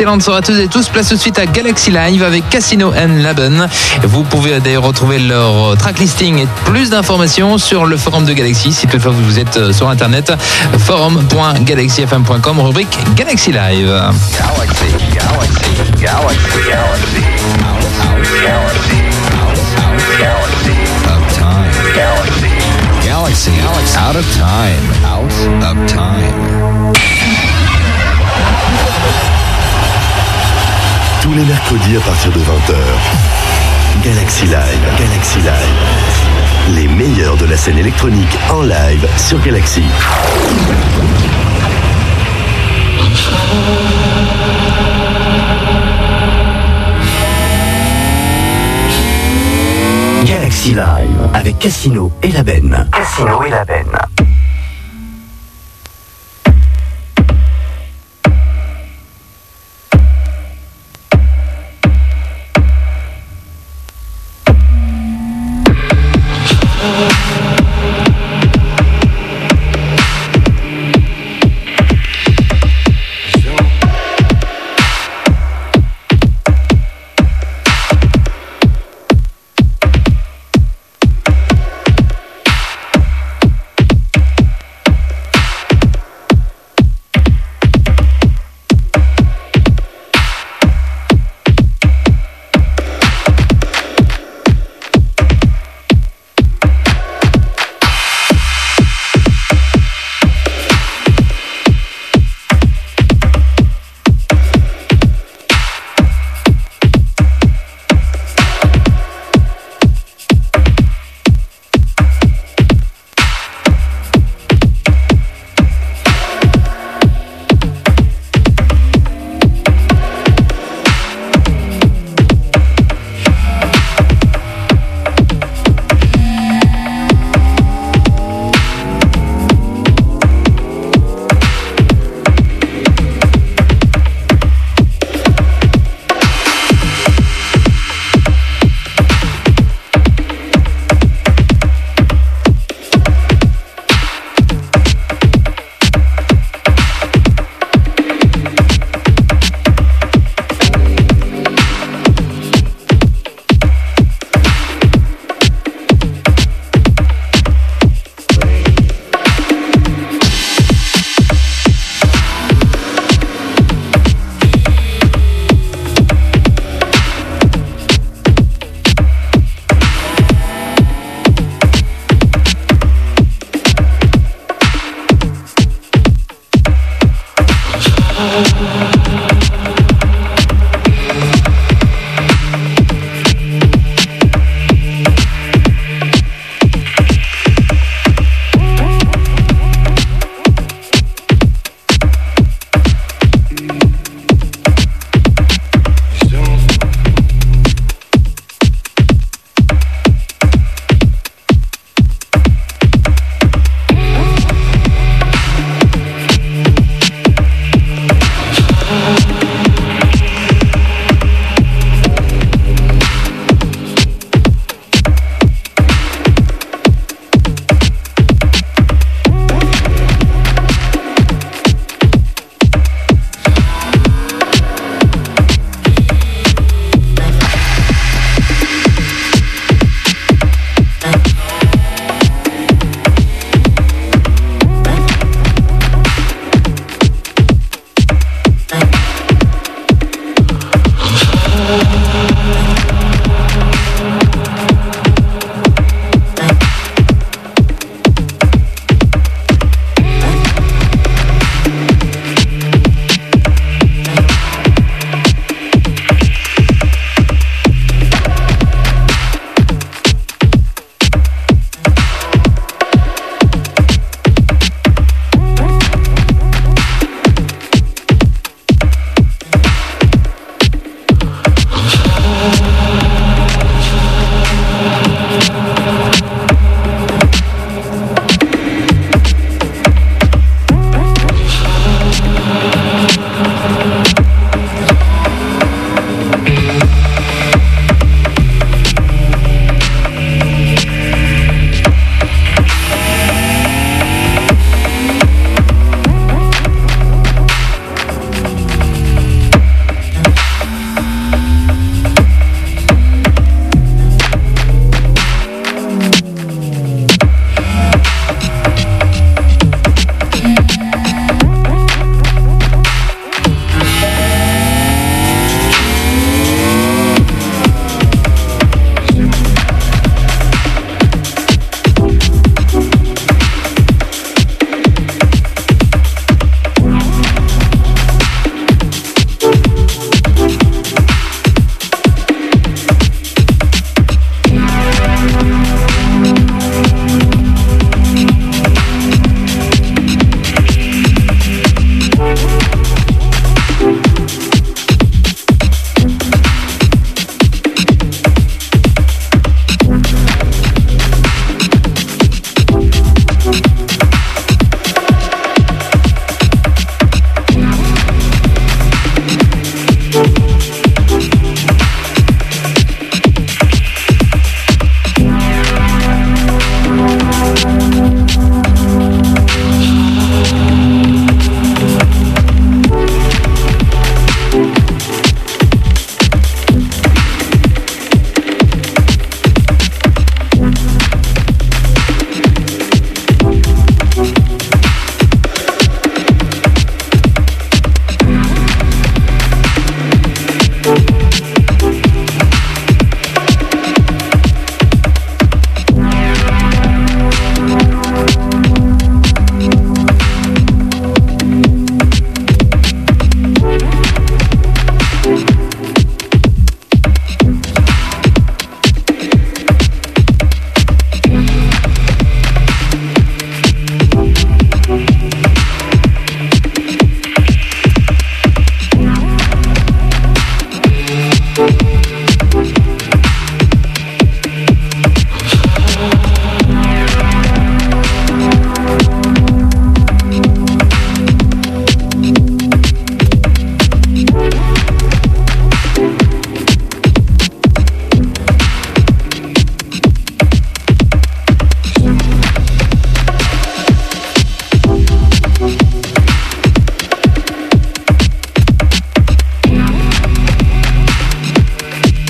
excellente soirée à tous et tous. Place tout de suite à Galaxy Live avec Casino and Laben. Vous pouvez d'ailleurs retrouver leur track listing et plus d'informations sur le forum de Galaxy. Si toutefois vous êtes euh, sur internet, forum.galaxyfm.com, rubrique Galaxy Live. Galaxy, galaxy, galaxy. Tous les mercredis à partir de 20h. Galaxy Live, Galaxy Live. Les meilleurs de la scène électronique en live sur Galaxy. Galaxy Live avec Casino et la benne. Casino et la benne.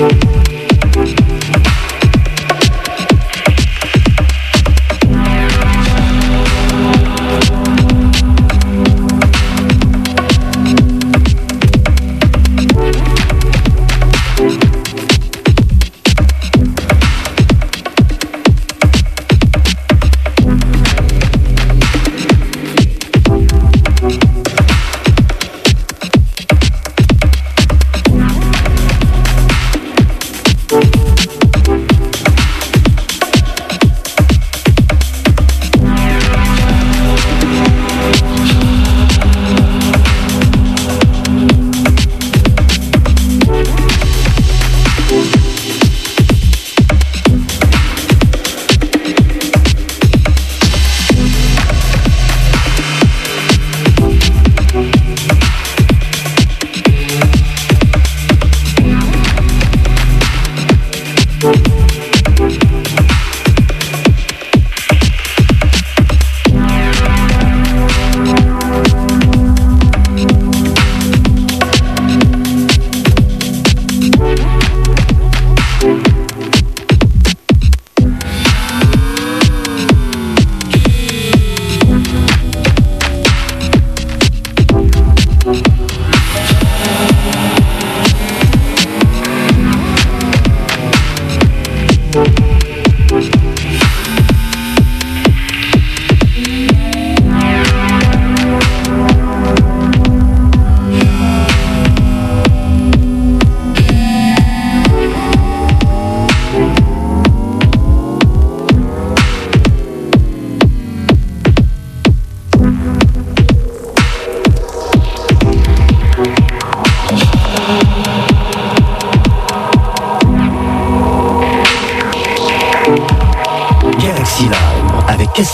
Thank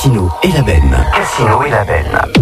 Casino et la benne. Casino et la benne.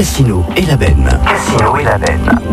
Casino et la Benne. Casino et la benne.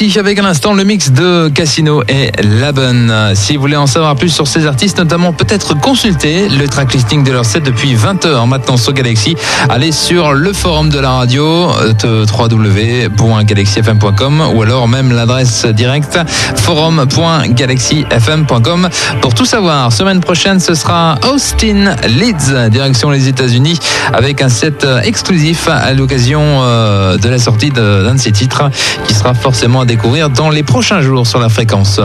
Avec à l'instant le mix de Casino et Laben. Si vous voulez en savoir plus sur ces artistes, notamment peut-être consulter le track listing de leur set depuis 20h maintenant sur Galaxy, allez sur le forum de la radio euh, www.galaxyfm.com ou alors même l'adresse directe forum.galaxyfm.com pour tout savoir. Semaine prochaine, ce sera Austin Leeds, direction les États-Unis, avec un set exclusif à l'occasion euh, de la sortie d'un de ses titres qui sera forcément découvrir dans les prochains jours sur la fréquence.